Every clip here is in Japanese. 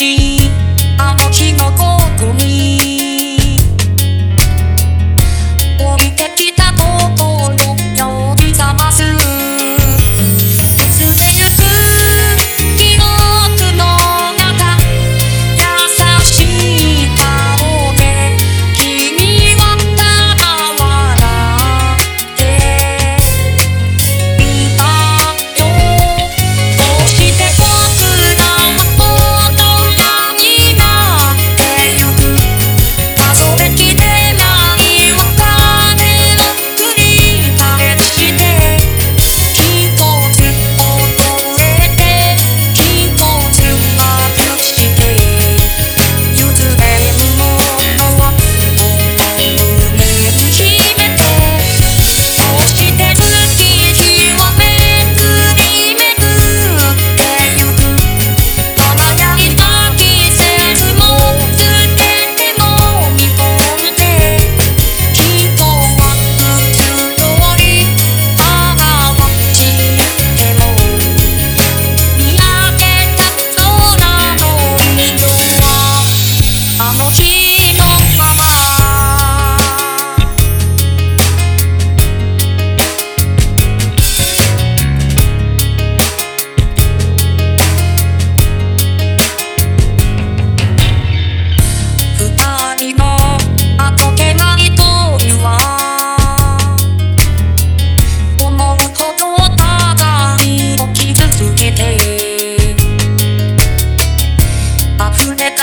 あの日の僕に。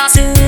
ます